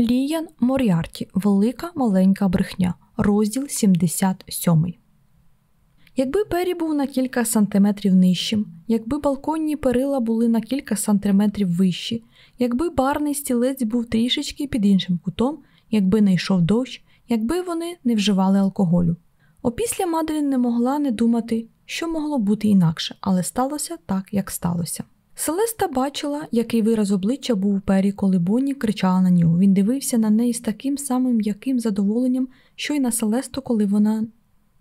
Ліян Моріарті Велика маленька брехня, розділ 77. Якби Пері був на кілька сантиметрів нижчим, якби балконні перила були на кілька сантиметрів вищі, якби барний стілець був трішечки під іншим кутом, якби не йшов дощ, якби вони не вживали алкоголю. Опісля Маделін не могла не думати, що могло бути інакше, але сталося так, як сталося. Селеста бачила, який вираз обличчя був у пері, коли Бонні кричала на нього. Він дивився на неї з таким самим м'яким задоволенням, що й на Селесту, коли вона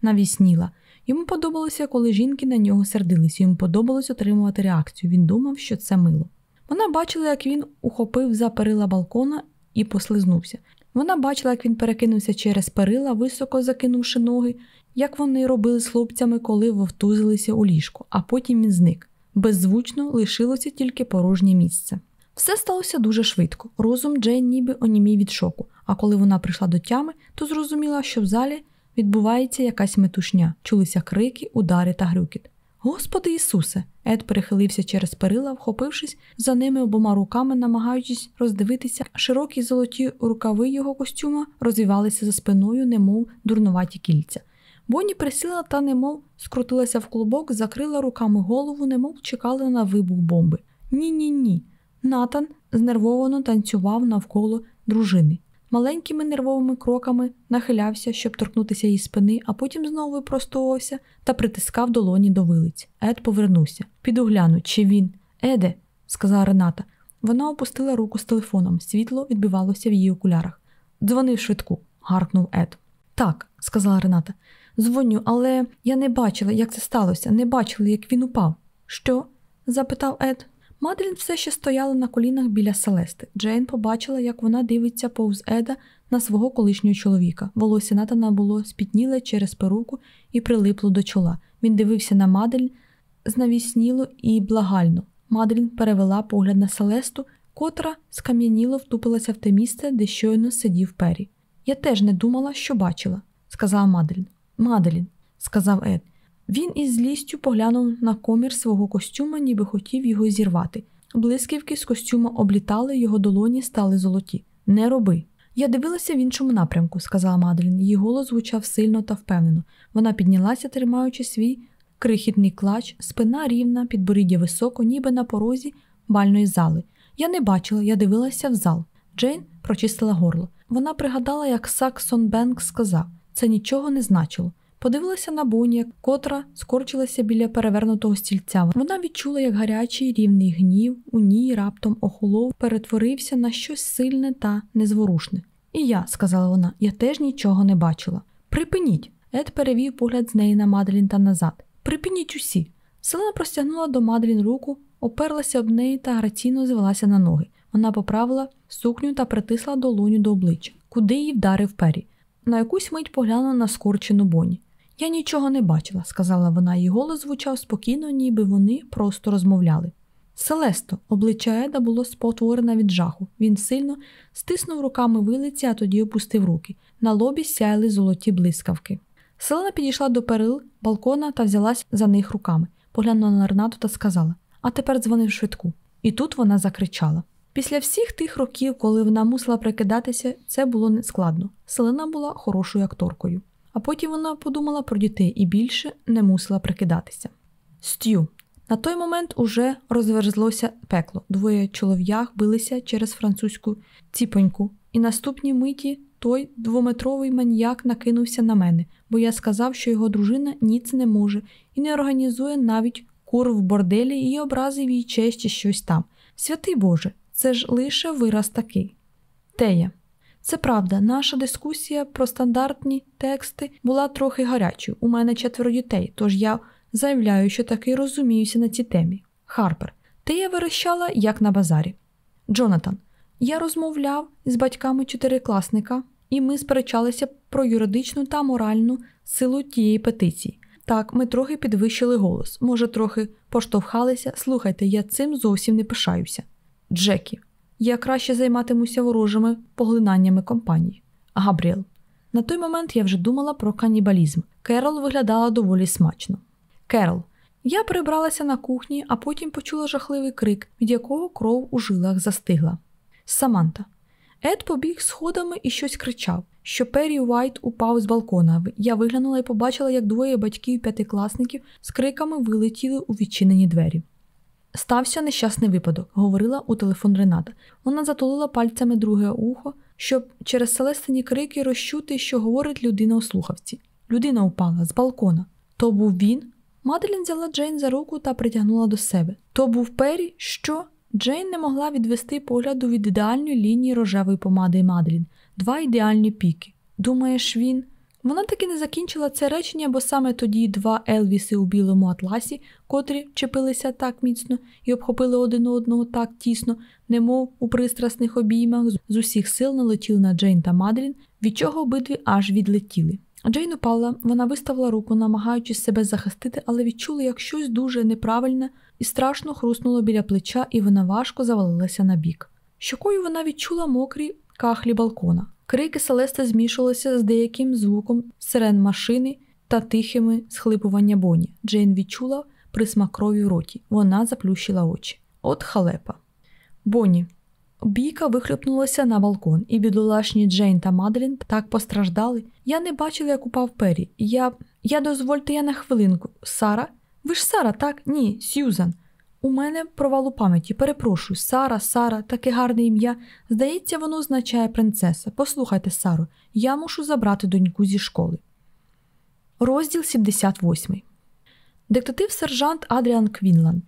навісніла. Йому подобалося, коли жінки на нього сердились, йому подобалось отримувати реакцію. Він думав, що це мило. Вона бачила, як він ухопив за перила балкона і послизнувся. Вона бачила, як він перекинувся через перила, високо закинувши ноги, як вони робили з хлопцями, коли вовтузилися у ліжко, а потім він зник. Беззвучно лишилося тільки порожнє місце. Все сталося дуже швидко. Розум Джейн ніби онімів від шоку, а коли вона прийшла до тями, то зрозуміла, що в залі відбувається якась метушня, чулися крики, удари та грюкіт. Господи Ісусе! Ед перехилився через перила, вхопившись за ними обома руками, намагаючись роздивитися, широкі золоті рукави його костюма розвівалися за спиною, немов дурнуваті кільця. Бонні присіла та немов скрутилася в клубок, закрила руками голову, немов чекала на вибух бомби. Ні, ні, ні. Натан знервовано танцював навколо дружини. Маленькими нервовими кроками нахилявся, щоб торкнутися її спини, а потім знову випростовувався та притискав долоні до вилиць. Ед повернувся. Піду гляну, чи він. Еде, сказала Рената. Вона опустила руку з телефоном. Світло відбивалося в її окулярах. Дзвонив швидку, гаркнув Ед. Так, сказала Рената. Дзвоню, але я не бачила, як це сталося, не бачила, як він упав. Що? запитав Ед. Маделін все ще стояла на колінах біля Селести. Джейн побачила, як вона дивиться повз Еда на свого колишнього чоловіка. Волосся Натана було спітніле через перуку і прилипло до чола. Він дивився на Маделін знавісніло і благально. Маделін перевела погляд на Селесту, котра скам'яніло втупилася в те місце, де щойно сидів Пері. Я теж не думала, що бачила, сказала Маделін. Маделін, сказав Ед. Він із злістю поглянув на комір свого костюма, ніби хотів його зірвати. Блисківки з костюма облітали, його долоні стали золоті. Не роби. Я дивилася в іншому напрямку, сказала Маделін. Її голос звучав сильно та впевнено. Вона піднялася, тримаючи свій крихітний клач, спина рівна, підборіддя високо, ніби на порозі бальної зали. Я не бачила, я дивилася в зал. Джейн прочистила горло. Вона пригадала, як Саксон Бенк сказав це нічого не значило. Подивилася на Боні, котра скорчилася біля перевернутого стільця. Вона відчула, як гарячий рівний гнів у ній раптом охолов, перетворився на щось сильне та незворушне. І я, сказала вона, я теж нічого не бачила. Припиніть. Ед перевів погляд з неї на Маделін та назад. Припиніть усі. Селена простягнула до Маделін руку, оперлася об неї та граційно звелася на ноги. Вона поправила сукню та притисла долоню до обличчя, куди її вдарив пері. На якусь мить поглянула на скорчену Боні. Я нічого не бачила, сказала вона, її голос звучав спокійно, ніби вони просто розмовляли. Селесто, обличчя Еда було спотворене від жаху. Він сильно стиснув руками вилиці, а тоді опустив руки. На лобі сяяли золоті блискавки. Селена підійшла до перил балкона та взялась за них руками, поглянула на Ренату та сказала: А тепер дзвонив швидку. І тут вона закричала. Після всіх тих років, коли вона мусила прикидатися, це було нескладно. Селена була хорошою акторкою. А потім вона подумала про дітей і більше не мусила прикидатися. Стю. На той момент уже розверзлося пекло. Двоє чолов'ях билися через французьку ціпоньку, і наступні миті той двометровий маньяк накинувся на мене, бо я сказав, що його дружина ніц не може і не організує навіть кур в борделі і образив їй честь чи щось там. Святий Боже, це ж лише вираз такий. Тея. Це правда, наша дискусія про стандартні тексти була трохи гарячою. У мене четверо дітей, тож я заявляю, що таки розуміюся на цій темі. Харпер, Тея верещала, як на базарі. Джонатан, я розмовляв з батьками чотирикласника, і ми сперечалися про юридичну та моральну силу тієї петиції. Так, ми трохи підвищили голос, може, трохи поштовхалися. Слухайте, я цим зовсім не пишаюся. Джекі, я краще займатимуся ворожими поглинаннями компаній. Габріел. На той момент я вже думала про канібалізм. Керол виглядала доволі смачно. Керол. Я прибралася на кухні, а потім почула жахливий крик, від якого кров у жилах застигла. Саманта. Ед побіг сходами і щось кричав, що Перрі Уайт упав з балкона. Я виглянула і побачила, як двоє батьків п'ятикласників з криками вилетіли у відчинені двері. Стався нещасний випадок, говорила у телефон Рената. Вона затулила пальцями друге ухо, щоб через селестині крики розчути, що говорить людина у слухавці. Людина упала з балкона. То був він. Маделін взяла Джейн за руку та притягнула до себе. То був Пері, що? Джейн не могла відвести погляду від ідеальної лінії рожевої помади Маделін, два ідеальні піки. Думаєш, він. Вона таки не закінчила це речення, бо саме тоді два Елвіси у білому атласі, котрі чепилися так міцно і обхопили один одного так тісно, немов у пристрасних обіймах, з усіх сил налетіли на Джейн та Маделін, від чого обидві аж відлетіли. Джейн упала, вона виставила руку, намагаючись себе захистити, але відчула, як щось дуже неправильне і страшно хруснуло біля плеча, і вона важко завалилася на бік. Щокою вона відчула мокрі кахлі балкона. Крики Селести змішувалися з деяким звуком сирен машини та тихими схлипування Боні. Джейн відчула присмак крові в роті. Вона заплющила очі. От халепа. Боні. Бійка вихлюпнулася на балкон, і бідолашні Джейн та Маделін так постраждали. Я не бачила, як упав Пері. Я. Я дозвольте я на хвилинку. Сара? Ви ж Сара, так? Ні, Сьюзан. У мене провал у пам'яті, перепрошую, Сара, Сара, таке гарне ім'я. Здається, воно означає принцеса. Послухайте, Сару, я мушу забрати доньку зі школи. Розділ 78. Детектив сержант Адріан Квінланд.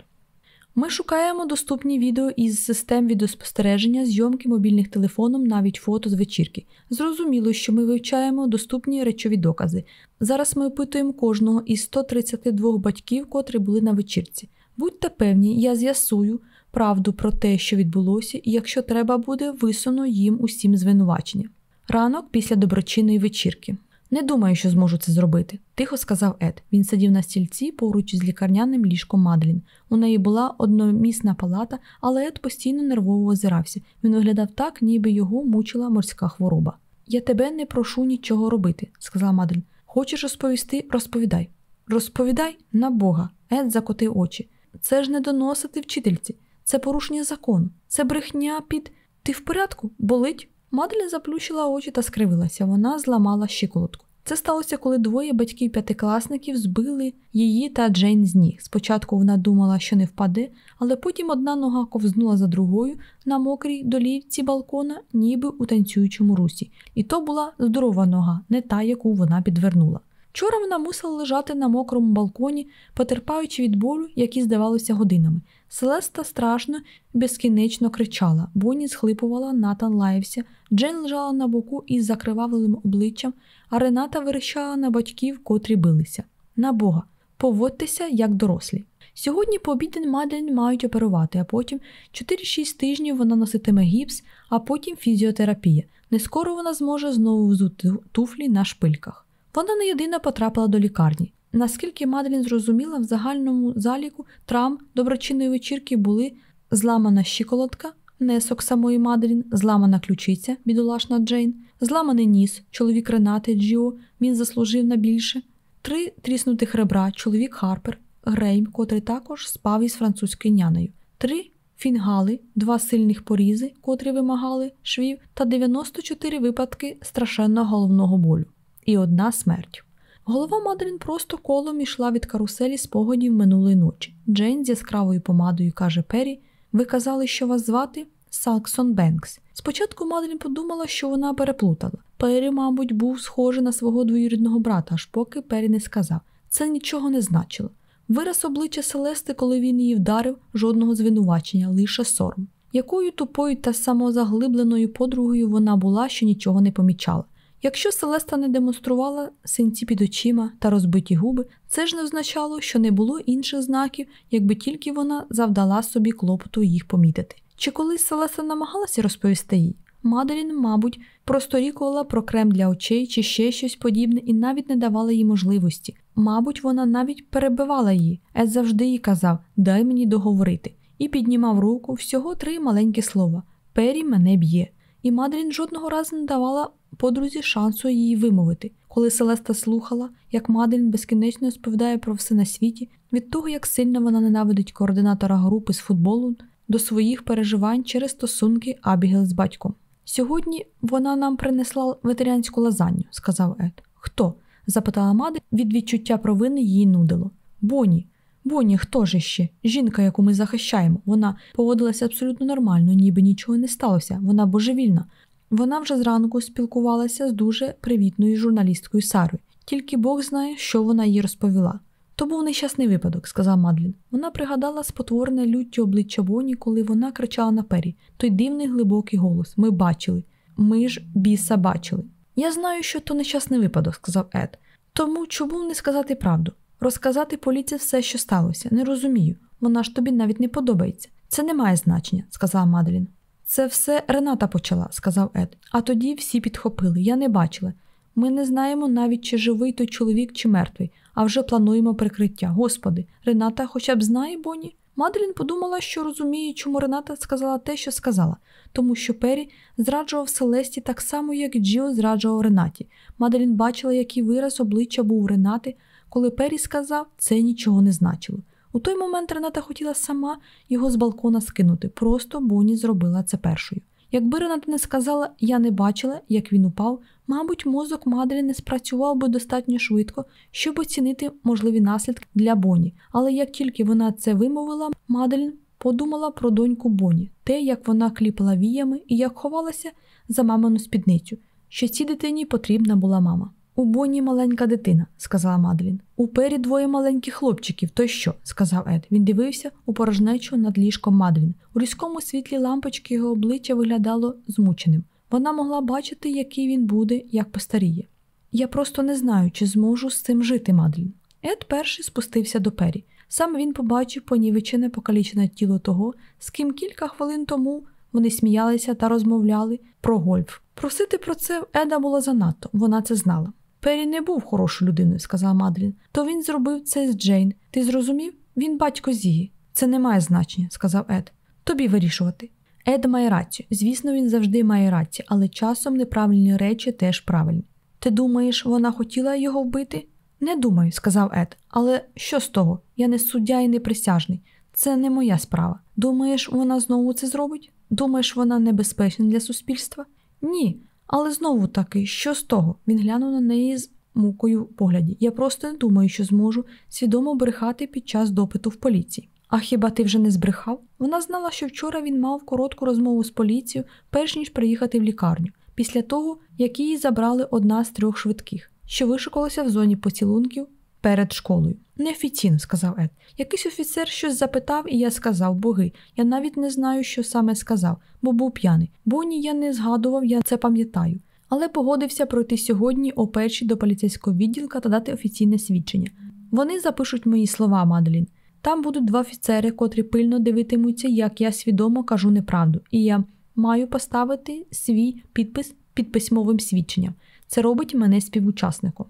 Ми шукаємо доступні відео із систем відеоспостереження, зйомки мобільних телефоном, навіть фото з вечірки. Зрозуміло, що ми вивчаємо доступні речові докази. Зараз ми опитуємо кожного із 132 батьків, котрі були на вечірці. Будьте певні, я з'ясую правду про те, що відбулося, і якщо треба буде, висуну їм усім звинувачення. Ранок після доброчинної вечірки. Не думаю, що зможу це зробити, тихо сказав Ед. Він сидів на стільці поруч з лікарняним ліжком Мадлін. У неї була одномісна палата, але Ед постійно нервово озирався. Він виглядав так, ніби його мучила морська хвороба. Я тебе не прошу нічого робити, сказала Мадлін. Хочеш розповісти? Розповідай. Розповідай на Бога. Ед закотив очі. Це ж не доносити вчительці, це порушення закону, це брехня під ти в порядку? Болить? Маделін заплющила очі та скривилася. Вона зламала щиколотку. Це сталося, коли двоє батьків п'ятикласників збили її та Джейн з ніг. Спочатку вона думала, що не впаде, але потім одна нога ковзнула за другою на мокрій долівці балкона, ніби у танцюючому русі. І то була здорова нога, не та, яку вона підвернула. Вчора вона мусила лежати на мокрому балконі, потерпаючи від болю, які здавалися годинами. Селеста страшно безкінечно кричала, Бонні схлипувала, Натан лаявся, Джен лежала на боку із закривавленим обличчям, а Рената вирішала на батьків, котрі билися. На Бога, поводьтеся як дорослі. Сьогодні по обідень Маделін мають оперувати, а потім 4-6 тижнів вона носитиме гіпс, а потім фізіотерапія. Не скоро вона зможе знову взути туфлі на шпильках. Вона не єдина потрапила до лікарні. Наскільки Маделін зрозуміла, в загальному заліку травм доброчинної вечірки були зламана щиколотка, несок самої Маделін, зламана ключиця, бідолашна Джейн, зламаний ніс, чоловік Ренати Джіо, він заслужив на більше, три тріснутих ребра, чоловік Харпер, Грейм, котрий також спав із французькою нянею, три фінгали, два сильних порізи, котрі вимагали швів, та 94 випадки страшенного головного болю і одна смерть. Голова Маделін просто колом ішла від каруселі спогадів минулої ночі. Джейн з яскравою помадою каже Пері: Ви казали, що вас звати Салксон Бенкс. Спочатку Мадрін подумала, що вона переплутала. Пері, мабуть, був схожий на свого двоюрідного брата, аж поки Пері не сказав. Це нічого не значило. Вираз обличчя Селести, коли він її вдарив, жодного звинувачення, лише сором. Якою тупою та самозаглибленою подругою вона була, що нічого не помічала. Якщо Селеста не демонструвала синці під очима та розбиті губи, це ж не означало, що не було інших знаків, якби тільки вона завдала собі клопоту їх помітити. Чи колись Селеста намагалася розповісти їй? Маделін, мабуть, просторікувала про крем для очей чи ще щось подібне і навіть не давала їй можливості. Мабуть, вона навіть перебивала її, Ед завжди їй казав Дай мені договорити, і піднімав руку всього три маленькі слова Пері мене б'є. І Маделін жодного разу не давала подрузі шансу її вимовити. Коли Селеста слухала, як Маделін безкінечно розповідає про все на світі, від того, як сильно вона ненавидить координатора групи з футболу до своїх переживань через стосунки Абігел з батьком. Сьогодні вона нам принесла ветеріанську лазанню, сказав Ед. Хто? запитала Маделін, від відчуття провини її нудило. Боні. Боні, хто ж іще? Жінка, яку ми захищаємо. Вона поводилася абсолютно нормально, ніби нічого не сталося. Вона божевільна. Вона вже зранку спілкувалася з дуже привітною журналісткою Сарою. Тільки Бог знає, що вона їй розповіла. То був нещасний випадок, сказав Мадлін. Вона пригадала спотворене люттю обличчя Боні, коли вона кричала на пері. Той дивний глибокий голос. Ми бачили. Ми ж біса бачили. Я знаю, що то нещасний випадок, сказав Ед. Тому чому не сказати правду? Розказати поліції все, що сталося. Не розумію. Вона ж тобі навіть не подобається. Це не має значення, сказала Мадлін. Це все Рената почала, сказав Ед. А тоді всі підхопили. Я не бачила. Ми не знаємо навіть, чи живий той чоловік, чи мертвий, а вже плануємо прикриття. Господи, Рената хоча б знає Бонні? Маделін подумала, що розуміє, чому Рената сказала те, що сказала, тому що Пері зраджував Селесті так само, як Джіо зраджував Ренаті. Маделін бачила, який вираз обличчя був Ренати, коли Пері сказав, це нічого не значило. У той момент Рената хотіла сама його з балкона скинути, просто Боні зробила це першою. Якби Рената не сказала, я не бачила, як він упав, мабуть, мозок Маделі не спрацював би достатньо швидко, щоб оцінити можливі наслідки для Боні. Але як тільки вона це вимовила, Маделін подумала про доньку Боні, те, як вона кліпала віями і як ховалася за мамину спідницю, що цій дитині потрібна була мама. У Бонні маленька дитина, сказала Маделін. У пері двоє маленьких хлопчиків, то що? сказав Ед. Він дивився у порожнечу над ліжком Маделін. У різкому світлі лампочки його обличчя виглядало змученим. Вона могла бачити, який він буде, як постаріє. Я просто не знаю, чи зможу з цим жити, Мадлін. Ед перший спустився до пері. Саме він побачив понівечене покалічене тіло того, з ким кілька хвилин тому вони сміялися та розмовляли про гольф. Просити про це Еда було занадто, вона це знала. Пері не був хорошою людиною, сказала Мадлін. То він зробив це з Джейн. Ти зрозумів? Він батько Зігі. Це не має значення, сказав Ед. Тобі вирішувати. Ед має рацію. Звісно, він завжди має рацію, але часом неправильні речі теж правильні. Ти думаєш, вона хотіла його вбити? Не думаю, сказав Ед. Але що з того? Я не суддя і не присяжний. Це не моя справа. Думаєш, вона знову це зробить? Думаєш, вона небезпечна для суспільства? Ні. Але знову таки, що з того? Він глянув на неї з мукою в погляді. Я просто не думаю, що зможу свідомо брехати під час допиту в поліції. А хіба ти вже не збрехав? Вона знала, що вчора він мав коротку розмову з поліцією, перш ніж приїхати в лікарню, після того, як її забрали одна з трьох швидких, що вишукалася в зоні поцілунків перед школою. Неофіційно, сказав Ед. Якийсь офіцер щось запитав, і я сказав боги. Я навіть не знаю, що саме сказав, бо був п'яний. Бонні я не згадував, я це пам'ятаю. Але погодився пройти сьогодні о першій до поліцейського відділка та дати офіційне свідчення. Вони запишуть мої слова, Маделін. Там будуть два офіцери, котрі пильно дивитимуться, як я свідомо кажу неправду, і я маю поставити свій підпис під письмовим свідченням. Це робить мене співучасником.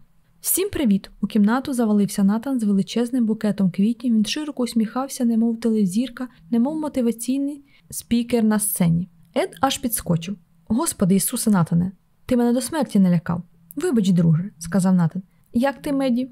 Всім привіт! У кімнату завалився Натан з величезним букетом квітів. Він широко усміхався, немов телезірка, немов мотиваційний спікер на сцені. Ед аж підскочив. Господи Ісусе Натане, ти мене до смерті не лякав. Вибач, друже, сказав Натан. Як ти, меді?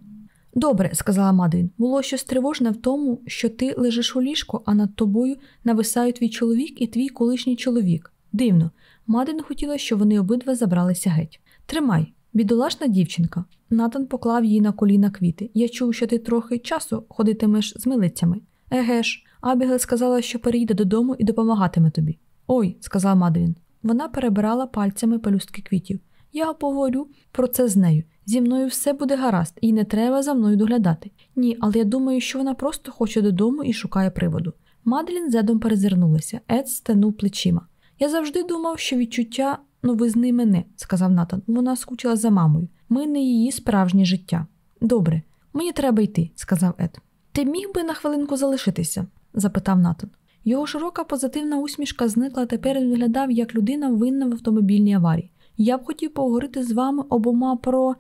Добре, сказала Мадрін. Було щось тривожне в тому, що ти лежиш у ліжку, а над тобою нависають твій чоловік і твій колишній чоловік. Дивно. Мадрін хотіла, щоб вони обидва забралися геть. Тримай, бідолашна дівчинка. Натан поклав їй на коліна квіти. Я чув, що ти трохи часу ходитимеш з милицями. Еге ж, Абігел сказала, що переїде додому і допомагатиме тобі. Ой, сказала Мадрін. Вона перебирала пальцями пелюстки квітів. Я поговорю про це з нею. Зі мною все буде гаразд, і не треба за мною доглядати. Ні, але я думаю, що вона просто хоче додому і шукає приводу. Маделін зедом перезирнулася, Ед стенув плечима. Я завжди думав, що відчуття новизни мене, сказав Натан. Вона скучила за мамою. Ми не її справжнє життя. Добре, мені треба йти, сказав Ед. Ти міг би на хвилинку залишитися? запитав Натан. Його широка позитивна усмішка зникла, тепер він виглядав як людина винна в автомобільній аварії. Я б хотів поговорити з вами обома про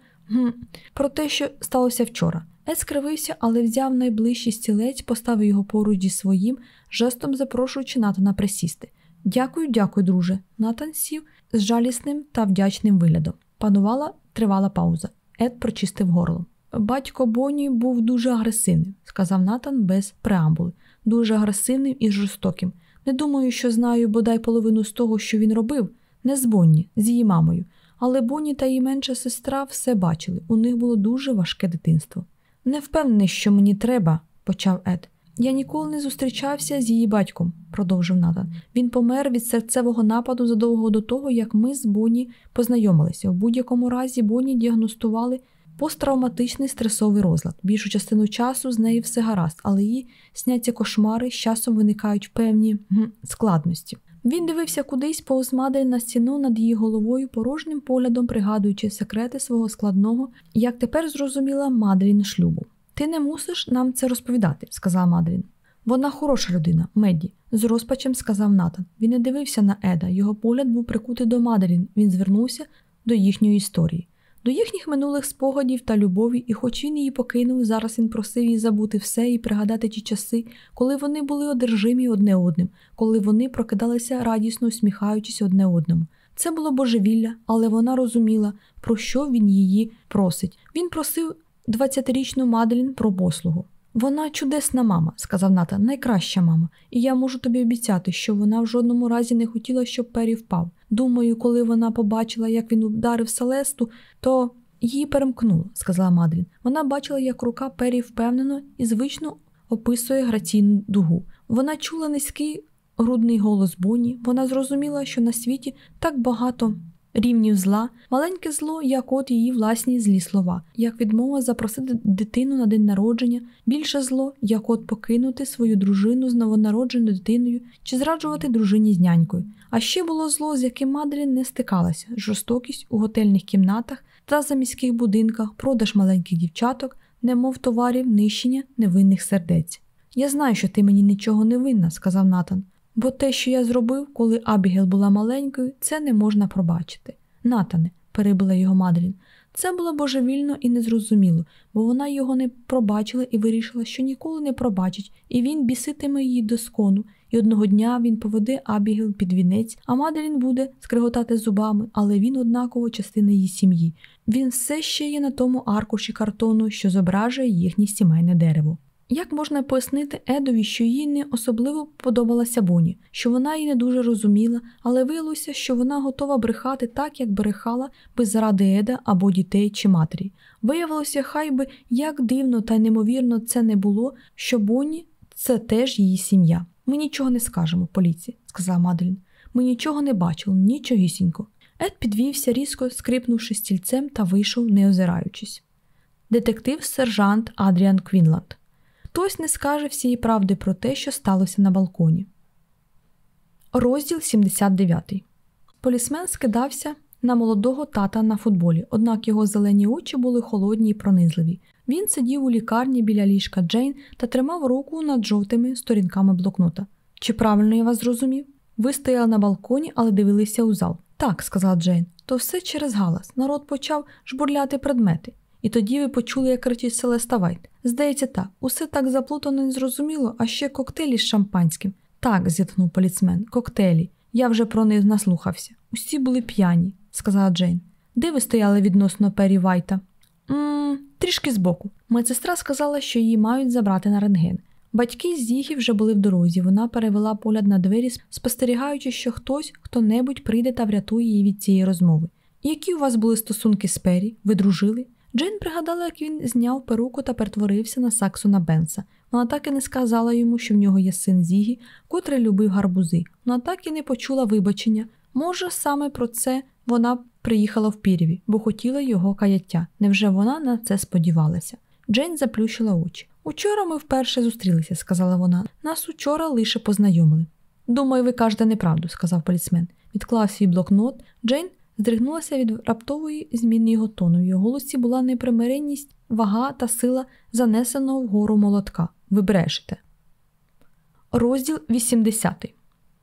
про те, що сталося вчора. Ед скривився, але взяв найближчий стілець, поставив його поруч зі своїм, жестом запрошуючи Натана присісти. Дякую, дякую, друже. Натан сів з жалісним та вдячним виглядом. Панувала тривала пауза. Ед прочистив горло. Батько Боні був дуже агресивним, сказав Натан без преамбули, дуже агресивним і жорстоким. Не думаю, що знаю бодай половину з того, що він робив. Не з Бонні, з її мамою. Але Бонні та її менша сестра все бачили. У них було дуже важке дитинство. Не впевнений, що мені треба, почав Ед. Я ніколи не зустрічався з її батьком, продовжив Натан. Він помер від серцевого нападу задовго до того, як ми з Бонні познайомилися. У будь-якому разі Бонні діагностували посттравматичний стресовий розлад. Більшу частину часу з нею все гаразд, але її сняться кошмари з часом виникають певні складності. Він дивився кудись повз Мадель на стіну над її головою, порожнім поглядом пригадуючи секрети свого складного, як тепер зрозуміла Маделін шлюбу. Ти не мусиш нам це розповідати, сказала Маделін. Вона хороша людина, Медді, з розпачем сказав Натан. Він не дивився на Еда, його погляд був прикутий до Маделін. Він звернувся до їхньої історії до їхніх минулих спогадів та любові, і хоч він її покинув, зараз він просив її забути все і пригадати ті часи, коли вони були одержимі одне одним, коли вони прокидалися радісно усміхаючись одне одному. Це було божевілля, але вона розуміла, про що він її просить. Він просив 20-річну Маделін про послугу. Вона чудесна мама, сказав Ната, найкраща мама, і я можу тобі обіцяти, що вона в жодному разі не хотіла, щоб Пері впав. Думаю, коли вона побачила, як він ударив Селесту, то її перемкнуло, сказала Мадрін. Вона бачила, як рука Пері впевнено і звично описує граційну дугу. Вона чула низький грудний голос Боні, вона зрозуміла, що на світі так багато рівнів зла, маленьке зло, як от її власні злі слова, як відмова запросити дитину на день народження, більше зло, як от покинути свою дружину з новонародженою дитиною чи зраджувати дружині з нянькою. А ще було зло, з яким Мадрін не стикалася, жорстокість у готельних кімнатах та за міських будинках, продаж маленьких дівчаток, немов товарів, нищення невинних сердець. Я знаю, що ти мені нічого не винна, сказав Натан. Бо те, що я зробив, коли Абігел була маленькою, це не можна пробачити. Натане, перебила його Мадрін, це було божевільно і незрозуміло, бо вона його не пробачила і вирішила, що ніколи не пробачить, і він біситиме її до скону, і одного дня він поведе Абігел під вінець, а Мадрін буде скриготати зубами, але він однаково частина її сім'ї. Він все ще є на тому аркуші картону, що зображує їхнє сімейне дерево. Як можна пояснити Едові, що їй не особливо подобалася Боні, що вона її не дуже розуміла, але виявилося, що вона готова брехати так, як брехала би заради Еда або дітей чи матері. Виявилося, хай би як дивно та неймовірно це не було, що Боні це теж її сім'я. Ми нічого не скажемо, поліції, сказала Маделін. Ми нічого не бачили, нічогісінько. Ед підвівся, різко скрипнувши стільцем та вийшов, не озираючись. Детектив сержант Адріан Квінланд хтось не скаже всієї правди про те, що сталося на балконі. Розділ 79. Полісмен скидався на молодого тата на футболі, однак його зелені очі були холодні й пронизливі. Він сидів у лікарні біля ліжка Джейн та тримав руку над жовтими сторінками блокнота. Чи правильно я вас зрозумів? Ви стояли на балконі, але дивилися у зал. Так, сказала Джейн, то все через галас. Народ почав жбурляти предмети. І тоді ви почули, як кричить Селеста Вайт. Здається, так, усе так заплутано і незрозуміло, а ще коктейлі з шампанським. Так, зітхнув поліцмен, коктейлі. Я вже про них наслухався. Усі були п'яні, сказала Джейн. Де ви стояли відносно Пері Вайта? «Ммм, Трішки збоку. Медсестра сказала, що її мають забрати на рентген. Батьки з Зіґґі вже були в дорозі. Вона перевела погляд на двері, спостерігаючи, що хтось хто небудь прийде та врятує її від цієї розмови. Які у вас були стосунки з Пері? Ви дружили? Джейн пригадала, як він зняв перуку та перетворився на Саксона Бенса. Вона так і не сказала йому, що в нього є син Зігі, котрий любив гарбузи. Вона так і не почула вибачення. Може, саме про це вона приїхала в Пірєві, бо хотіла його каяття. Невже вона на це сподівалася? Джейн заплющила очі. Учора ми вперше зустрілися, сказала вона. Нас учора лише познайомили. Думаю, ви кажете неправду, сказав поліцмен. Відклав свій блокнот. Джейн здригнулася від раптової зміни його тону. В його голосі була непримиренність, вага та сила занесеного вгору молотка. Ви брешете. Розділ 80.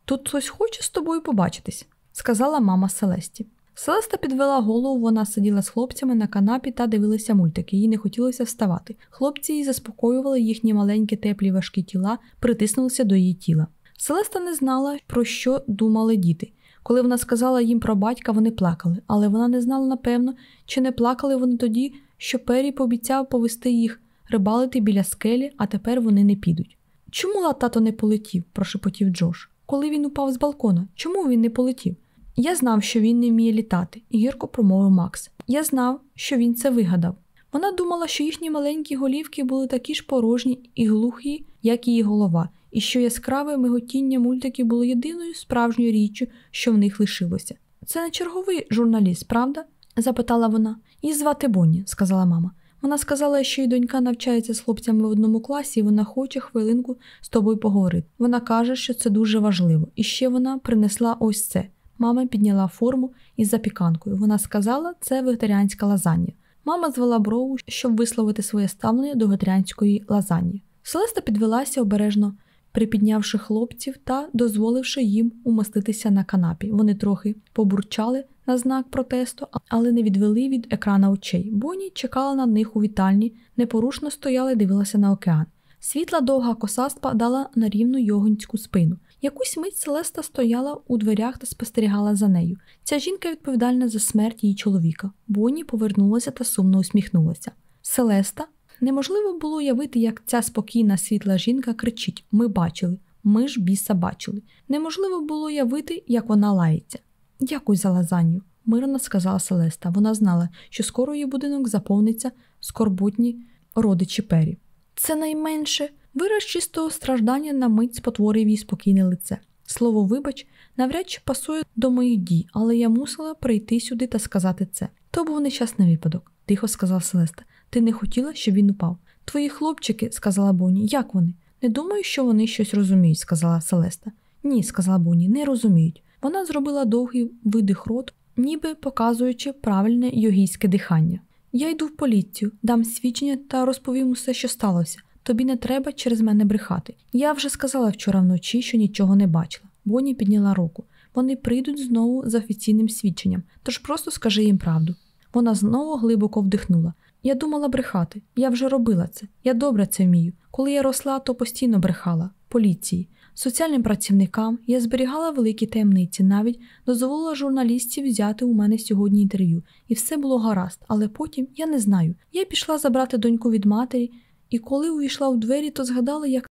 Тут хтось хоче з тобою побачитись, сказала мама Селесті. Селеста підвела голову, вона сиділа з хлопцями на канапі та дивилася мультики. Їй не хотілося вставати. Хлопці її заспокоювали, їхні маленькі теплі важкі тіла притиснулися до її тіла. Селеста не знала, про що думали діти. Коли вона сказала їм про батька, вони плакали, але вона не знала напевно, чи не плакали вони тоді, що Пері пообіцяв повести їх рибалити біля скелі, а тепер вони не підуть. Чому тато не полетів? прошепотів Джош. Коли він упав з балкона, чому він не полетів? Я знав, що він не вміє літати, гірко промовив Макс. Я знав, що він це вигадав. Вона думала, що їхні маленькі голівки були такі ж порожні і глухі, як її голова, і що яскраве миготіння мультиків було єдиною справжньою річчю, що в них лишилося. Це не черговий журналіст, правда? запитала вона. Її звати Бонні, сказала мама. Вона сказала, що її донька навчається з хлопцями в одному класі, і вона хоче хвилинку з тобою поговорити. Вона каже, що це дуже важливо. І ще вона принесла ось це. Мама підняла форму із запіканкою. Вона сказала, це вегетаріанська лазанья. Мама звела брову, щоб висловити своє ставлення до вегетаріанської лазаньї. Селеста підвелася обережно, припіднявши хлопців та дозволивши їм умоститися на канапі. Вони трохи побурчали на знак протесту, але не відвели від екрана очей. Боні чекала на них у вітальні, непорушно стояла і дивилася на океан. Світла довга коса спадала на рівну йогонську спину. Якусь мить Селеста стояла у дверях та спостерігала за нею. Ця жінка відповідальна за смерть її чоловіка. Бонні повернулася та сумно усміхнулася. Селеста неможливо було уявити, як ця спокійна світла жінка кричить: Ми бачили, ми ж біса бачили. Неможливо було уявити, як вона лається. Дякую за лазанью, мирно сказала Селеста. Вона знала, що скоро її будинок заповниться скорботні родичі пері. Це найменше вираз чистого страждання на мить спотворив її спокійне лице. Слово, вибач, навряд чи пасує до моїх дій, але я мусила прийти сюди та сказати це. То був нещасний випадок, тихо сказала Селеста. Ти не хотіла, щоб він упав. Твої хлопчики, сказала Боні, як вони? Не думаю, що вони щось розуміють, сказала Селеста. Ні, сказала Боні, не розуміють. Вона зробила довгий видих рот, ніби показуючи правильне йогійське дихання. Я йду в поліцію, дам свідчення та розповім усе, що сталося. Тобі не треба через мене брехати. Я вже сказала вчора вночі, що нічого не бачила. Боні підняла руку. Вони прийдуть знову з офіційним свідченням, тож просто скажи їм правду. Вона знову глибоко вдихнула. Я думала брехати. Я вже робила це. Я добре це вмію. Коли я росла, то постійно брехала поліції, соціальним працівникам я зберігала великі таємниці, навіть дозволила журналістів взяти у мене сьогодні інтерв'ю, і все було гаразд. Але потім я не знаю. Я пішла забрати доньку від матері, і коли увійшла у двері, то згадала, як